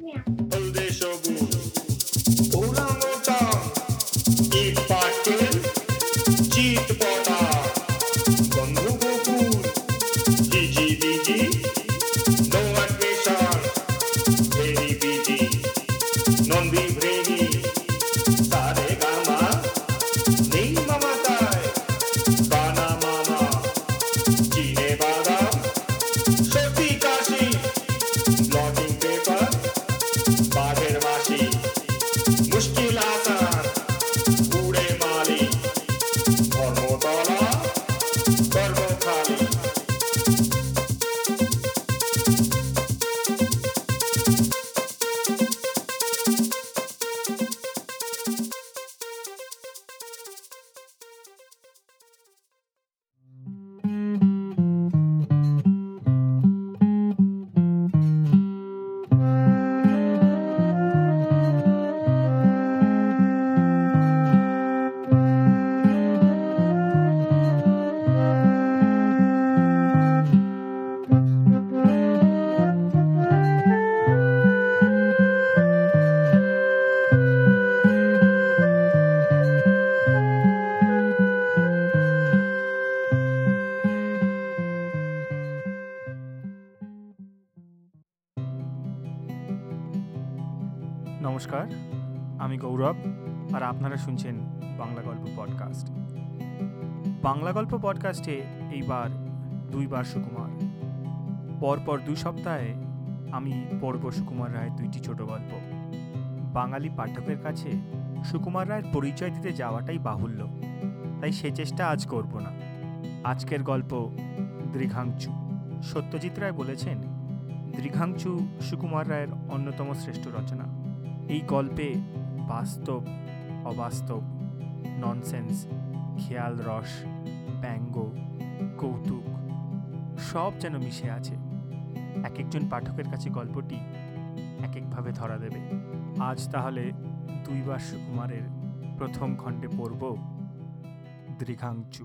হলদে সবুজ ওরাংওটাং ইট পাটকেল চিত পটা বন্ধু কুকুর হিজি বিজি নো অ্যাডমিশন ভেরি বিজি নন বিভ্রেমি সারে গামা নেই মামাতায় গৌরব আর আপনারা শুনছেন বাংলা গল্প পডকাস্ট। বাংলা গল্প পডকাস্টে এইবার দুইবার সুকুমার। পরপর দুই সপ্তাহে আমি পড়ব সুকুমার রায়ের দুইটি ছোট গল্প। বাঙালি পাঠকের কাছে সুকুমার রায়ের পরিচয় দিতে যাওয়াটাই বাহুল্য। তাই সে চেষ্টা আজ করব না। আজকের গল্প দৃঘাংচু। সত্যজিৎ রায় বলেছেন, দৃঘাংচু সুকুমার রায়ের অন্যতম শ্রেষ্ঠ রচনা। এই গল্পে বাস্তব, অবাস্তব ননসেন্স খেয়াল রস, ব্যঙ্গ, কৌতুক, সব যেন মিশে আছে। এক একজন পাঠকের কাছে গল্পটি এক একভাবে ধরা দেবে। আজ তাহলে দুইবার সুকুমারের প্রথম খণ্ডে পড়ব দৃঘাংচু।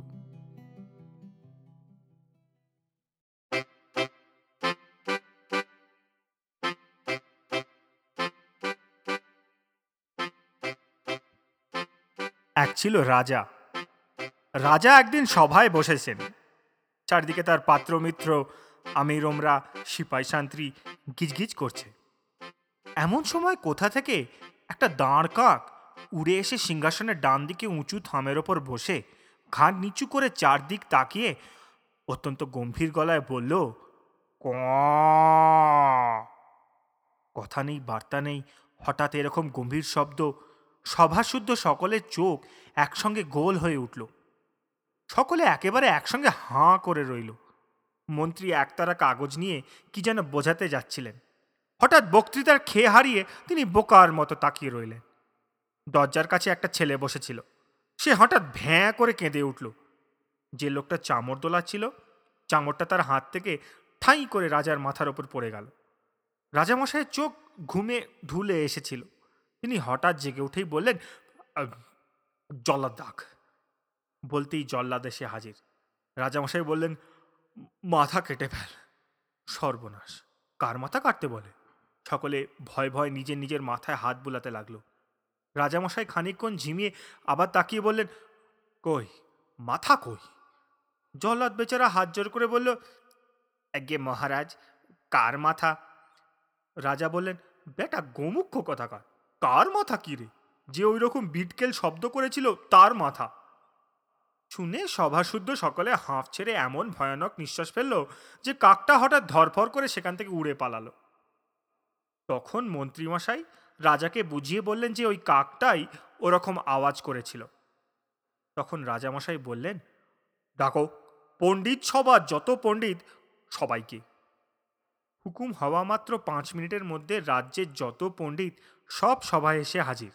ছিল রাজা। রাজা একদিন সভায় বসেছেন। চারদিকে তার পাত্রমিত্র আমিরমরা সিপাই শান্ত্রী গিজগিজ করছে। এমন সময় কোথা থেকে একটা দাঁড় কাক উড়ে এসে সিংহাসনের ডান দিকে উঁচু থামের ওপর বসে ঘাট নিচু করে চারদিক তাকিয়ে অত্যন্ত গম্ভীর গলায় বলল ক কথা নেই বার্তা নেই হঠাৎ এরকম গম্ভীর শব্দ সভাশুদ্ধ সকলের চোখ একসঙ্গে গোল হয়ে উঠল। সকলে একেবারে একসঙ্গে হাঁ করে রইল। মন্ত্রী একতারা কাগজ নিয়ে কি যেন বোঝাতে যাচ্ছিলেন। হঠাৎ বক্তৃতার খেয়ে হারিয়ে তিনি বোকার মতো তাকিয়ে রইলেন। দরজার কাছে একটা ছেলে বসেছিল। সে হঠাৎ ভ্যাঁ করে কেঁদে উঠল। যে লোকটা চামড় দোলাচ্ছিল চামড়টা তার হাত থেকে ঠাঁই করে রাজার মাথার ওপর পড়ে গেল। রাজামশাইয়ের চোখ ঘুমে ধুলে এসেছিল। তিনি হঠাৎ জেগে উঠেই বললেন "আহ, জল্লাদ দাগ বলতেই জল্লাদ এসে হাজির। রাজামশাই বললেন মাথা কেটে ফেল সর্বনাশ। কার মাথা কাটতে বলে? সকলে ভয় ভয় নিজের নিজের মাথায় হাত বুলাতে লাগল। রাজামশাই খানিকক্ষণ ঝিমিয়ে আবার তাকিয়ে বললেন কই মাথা কই? জল্লাদ বেচারা হাত জোর করে বলল আগে মহারাজ কার মাথা? রাজা বললেন বেটা গোমুখ্য কথাকার? কার মাথা কি রে? যে ওই রকম বিটকেল শব্দ করেছিল, তার মাথা। শুনে সভাশুদ্ধ সকলে হাঁফ ছেড়ে এমন ভয়ানক নিঃশ্বাস ফেলল যে কাকটা হঠাৎ ধরফর করে সেখান থেকে উড়ে পালালো। তখন মন্ত্রীমশাই রাজাকে বুঝিয়ে বললেন যে ওই কাকটাই ওরকম আওয়াজ করেছিল। তখন রাজামশাই বললেন, ডাকো, পণ্ডিত সবার যত পণ্ডিত, সবাইকে। হুকুম হওয়া মাত্র পাঁচ মিনিটের মধ্যে রাজ্যের যত পণ্ডিত সব সভায় এসে হাজির।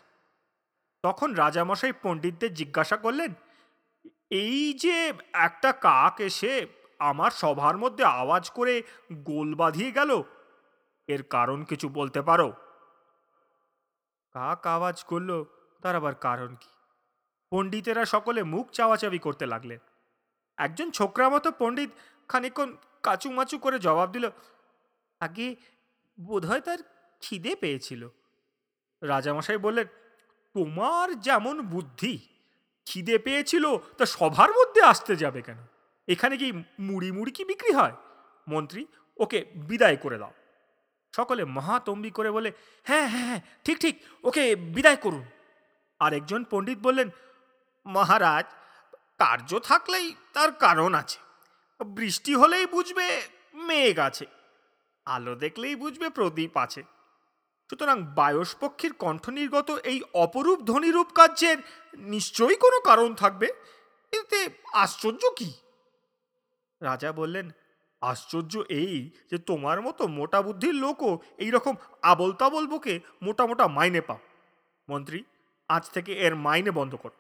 তখন রাজামশাই পণ্ডিতদের জিজ্ঞাসা করলেন, এই যে একটা কাক এসে আমার সভার মধ্যে আওয়াজ করে গোল বাঁধিয়ে গেল, এর কারণ কিছু বলতে পারো? কাক আওয়াজ করল, তার আবার কারণ কি? পণ্ডিতেরা সকলে মুখ চাওয়াচাবি করতে লাগলেন। একজন ছোকরা মতো পণ্ডিত খানিকক্ষণ কাচুমাচু করে জবাব দিল, আগে বোধহয় তার খিদে পেয়েছিল। রাজামশাই বললেন, তোমার যেমন বুদ্ধি, খিদে পেয়েছিল তা সভার মধ্যে আসতে যাবে কেন? এখানে কি মুড়ি মুড়ি কি বিক্রি হয়? মন্ত্রী, ওকে বিদায় করে দাও। সকলে মহাতম্বি করে বলে হ্যাঁ হ্যাঁ হ্যাঁ ঠিক ঠিক, ওকে বিদায় করুন। আর একজন পণ্ডিত বললেন, মহারাজ, কার্য থাকলেই তার কারণ আছে। বৃষ্টি হলেই বুঝবে মেঘ আছে, আলো দেখলেই বুঝবে প্রদীপ আছে। সুতরাং বায়স পক্ষীর কণ্ঠ নির্গত এই অপরূপ ধ্বনিরূপ কার্যের নিশ্চয়ই কোনো কারণ থাকবে? এতে আশ্চর্য কি? রাজা বললেন, আশ্চর্য এই যে তোমার মতো মোটা বুদ্ধির লোকও এইরকম আবল তাবল বকে মোটা মোটা মাইনে পাও। মন্ত্রী, আজ থেকে এর মাইনে বন্ধ করো।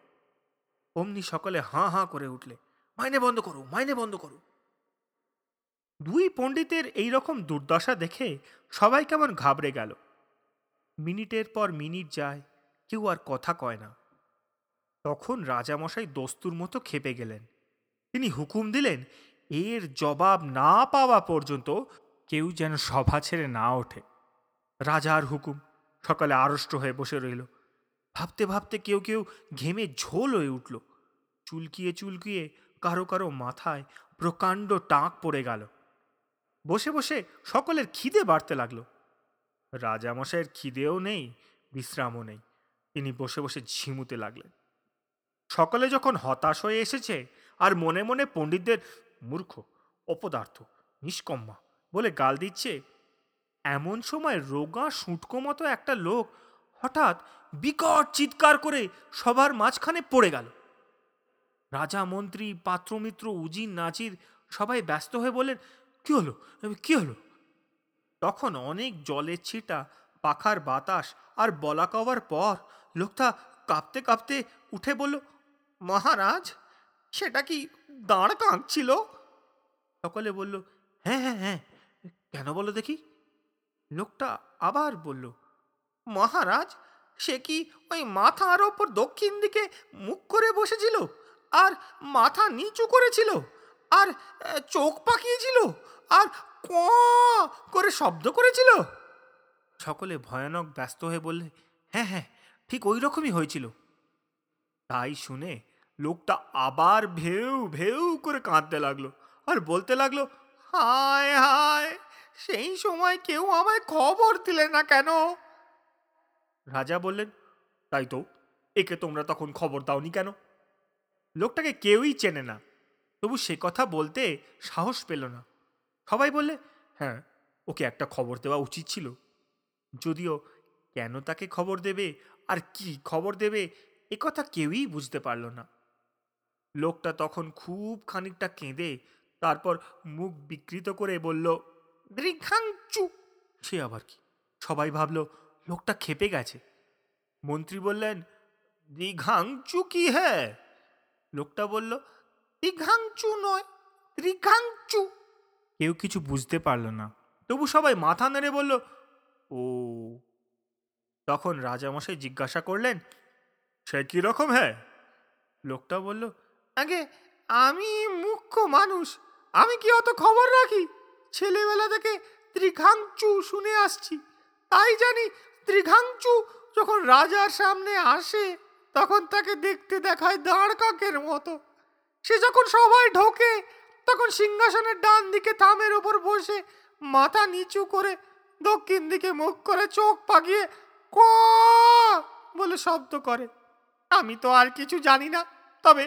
অমনি সকলে হাঁ হাঁ করে উঠলে, মাইনে বন্ধ করো, মাইনে বন্ধ করো। দুই পণ্ডিতের এই রকম দুর্দশা দেখে সবাই কেমন ঘাবড়ে গেল। মিনিটের পর মিনিট যায়, কেউ আর কথা কয় না। তখন রাজামশাই দস্তুর মতো খেপে গেলেন। তিনি হুকুম দিলেন, এর জবাব না পাওয়া পর্যন্ত কেউ যেন সভা ছেড়ে না ওঠে। রাজার হুকুম, সকালে আড়ষ্ট হয়ে বসে রইল। ভাবতে ভাবতে কেউ কেউ ঘেমে ঝোল হয়ে উঠল। চুলকিয়ে চুলকিয়ে কারও কারও মাথায় প্রকাণ্ড টাক পড়ে গেল। বসে বসে সকলের খিদে বাড়তে লাগল। রাজামশাইয়ের খিদেও নেই, বিশ্রামও নেই। তিনি বসে বসে ঝিমুতে লাগলেন। সকলে যখন হতাশ হয়ে এসেছে আর মনে মনে পণ্ডিতদের মূর্খ, অপদার্থ, নিষ্কম্মা বলে গাল দিচ্ছে, এমন সময় রোগা সুটকো মতো একটা লোক হঠাৎ বিকট চিৎকার করে সবার মাঝখানে পড়ে গেল। রাজা, মন্ত্রী, পাত্রমিত্র, উজির নাচির সবাই ব্যস্ত হয়ে বললেন, কি হলো? কি হলো? তখন অনেক জলের ছিটা, পাখার বাতাস আর বলা কওয়ার পর লোকটা কাঁপতে কাঁপতে উঠে বলল, মহারাজ, সেটা কি দাঁড় কাঁকছিল সকলে বলল হ্যাঁ হ্যাঁ হ্যাঁ কেন বলো দেখি? লোকটা আবার বলল, মহারাজ, সে কি ওই মাথার ওপর দক্ষিণ দিকে মুখ করে বসেছিল আর মাথা নিচু করেছিল আর চোখ পাকিয়েছিল আর ক? করে শব্দ করেছিল? সকলে ভয়ানক ব্যস্ত হয়ে বললে হ্যাঁ হ্যাঁ ঠিক ওই রকমই হয়েছিল। তাই শুনে লোকটা আবার ভেউ ভেউ করে কাঁদতে লাগল আর বলতে লাগল, হায় হায়, সেই সময় কেউ আমায় খবর দিলে না কেন? রাজা বললেন, তাই তো, একে তোমরা তখন খবর দাওনি কেন? লোকটাকে কেউই চেনে না, তবু সে কথা বলতে সাহস পেল না। সবাই বললে হ্যাঁ ওকে একটা খবর দেওয়া উচিত ছিল। যদিও কেন তাকে খবর দেবে আর কি খবর দেবে, এ কথা কেউই বুঝতে পারল না। লোকটা তখন খুব খানিকটা কেঁদে তারপর মুখ বিকৃত করে বলল, দৃঘাংচু। সে আবার কি? সবাই ভাবল, লোকটা খেপে গেছে। মন্ত্রী বললেন, দীঘাংচু কি হ্যাঁ? লোকটা বলল, দীঘাংচু নয় ত্রিঘাংচু কেউ কিছু বুঝতে পারল না। তবু সবাই মাথা নেড়ে বলল, ও। তখন রাজামশাই জিজ্ঞাসা করলেন, সে কি রকম হ্যাঁ? লোকটা বলল, আগে আমি মুখ্য মানুষ, আমি কি অত খবর রাখি? ছেলেবেলা থেকে ত্রিঘাংচু শুনে আসছি। তাই জানি ত্রিঘাংচু যখন রাজার সামনে আসে, তখন তাকে দেখতে দেখায় দাঁড় কাকের মতো। সে যখন সবাই ঢোকে তখন সিংহাসনের ডান দিকে থামের ওপর বসে মাথা নিচু করে দক্ষিণ দিকে মুখ করে চোখ পাকিয়ে ক বলে শব্দ করে। আমি তো আর কিছু জানি না, তবে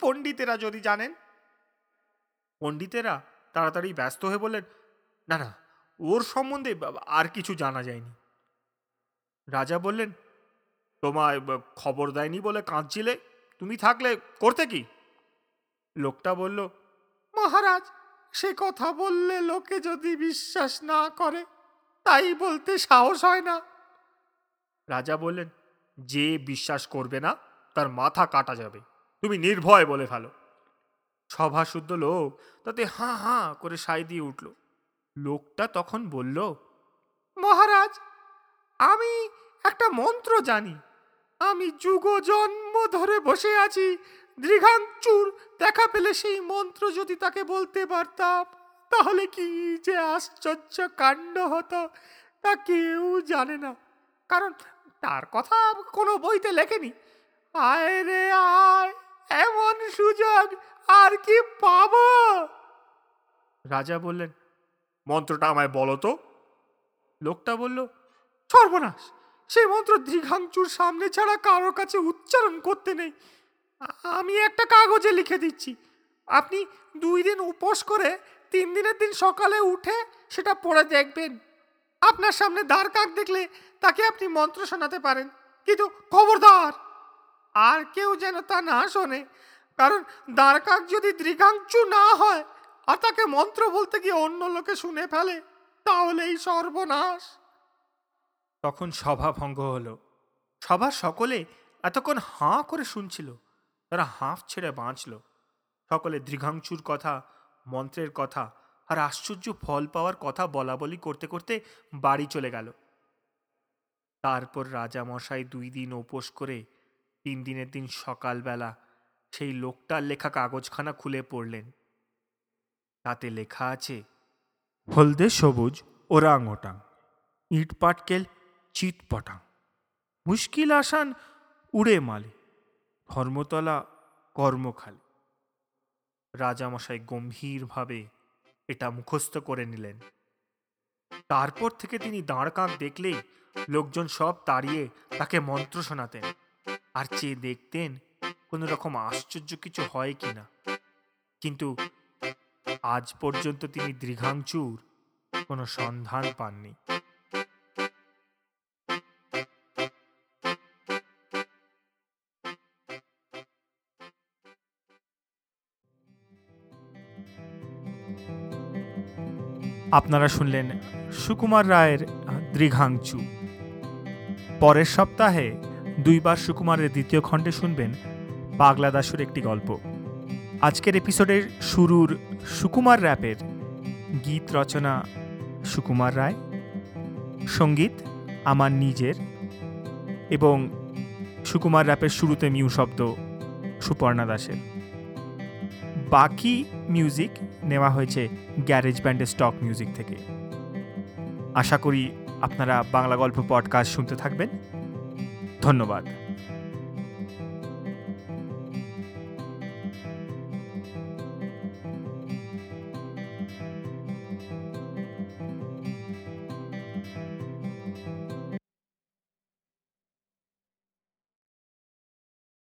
পণ্ডিতেরা যদি জানেন। পণ্ডিতেরা তাড়াতাড়ি ব্যস্ত হয়ে বললেন, না না, ওর সম্বন্ধে আর কিছু জানা যায়নি। রাজা বললেন, তোমায় খবর দেয়নি বলে কাঁদছিলে? তুমি থাকলে করতে কি? লোকটা বলল মহারাজ সে কথা বললে লোকে যদি বিশ্বাস না করে তাই বলতে সাহস হয় না। রাজা বললেন যে বিশ্বাস করবে না তার মাথা কাটা যাবে। তুমি নির্ভয় বলে ফেলো। সভা শুদ্ধ লোক তাতে হাঁ হাঁ করে সাই দিয়ে উঠল। লোকটা তখন বলল মহারাজ আমি একটা মন্ত্র জানি। আমি যুগ জন্ম ধরে বসে আছি দৃঘাংচুর দেখা পেলে সেই মন্ত্র যদি তাকে বলতে পারতাম, তাহলে কি যে আশ্চর্য কাণ্ড হতো, তা কেউ জানে না। কারণ তার কথা কোনো বইতে লেখেনি। আয় রে আয়, এমন সুযোগ আর কি পাবো? রাজা বললেন, মন্ত্রটা আমায় বলো তো। লোকটা বলল, সর্বনাশ সেই মন্ত্র দীঘাংচুর সামনে ছাড়া কারোর কাছে উচ্চারণ করতে নেই। আমি একটা কাগজে লিখে দিচ্ছি। আপনি দুই দিন উপোস করে তিন দিনের দিন সকালে উঠে সেটা পড়ে দেখবেন। আপনার সামনে দ্বার কাক দেখলে তাকে আপনি মন্ত্র শোনাতে পারেন, কিন্তু খবরদার। আর কেউ যেন তা না শোনে, কারণ দ্বার কাক যদি দৃঘাংচু না হয় আর তাকে মন্ত্র বলতে গিয়ে অন্য লোকে শুনে ফেলে, তাহলেই সর্বনাশ। তখন সভা ভঙ্গ হলো। সভা সকলে এতক্ষণ হাঁ করে শুনছিল। তারা হাঁফ ছেড়ে বাঁচল। সকলে দৃঘাংচুর কথা, মন্ত্রের কথা আর আশ্চর্য ফল পাওয়ার কথা বলা বলি করতে করতে বাড়ি চলে গেল। তারপর রাজামশাই দুই দিন উপোস করে তিন দিনের দিন সকালবেলা সেই লোকটার লেখা কাগজখানা খুলে পড়লেন। তাতে লেখা আছে, হলদে সবুজ ওরাং ওটাং ইট পাটকেল চিত পটাং মুশকিল আসান উড়ে মালে ধর্মতলা কর্মখালি। রাজামশাই গম্ভীরভাবে এটা মুখস্থ করে নিলেন। তারপর থেকে তিনি দাঁড় কাঁক দেখলেই লোকজন সব তাড়িয়ে তাকে মন্ত্র শোনাতেন আর চেয়ে দেখতেন কোনো রকম আশ্চর্য কিছু হয় কি না। কিন্তু আজ পর্যন্ত তিনি দৃঘাংচুর কোনো সন্ধান পাননি। আপনারা শুনলেন সুকুমার রায়ের দৃঘাংচু। পরের সপ্তাহে দুইবার সুকুমারের দ্বিতীয় খণ্ডে শুনবেন পাগলা দাসুর একটি গল্প। আজকের এপিসোডের শুরুর সুকুমার র্যাপের গীত রচনা সুকুমার রায়, সংগীত আমার নিজের এবং সুকুমার র্যাপের শুরুতে মিউ শব্দ সুপর্ণা দাসের। বাকি মিউজিক নেওয়া হয়েছে গ্যারেজ ব্যান্ডের স্টক মিউজিক থেকে। আশা করি আপনারা বাংলা গল্প পডকাস্ট শুনতে থাকবেন। ধন্যবাদ।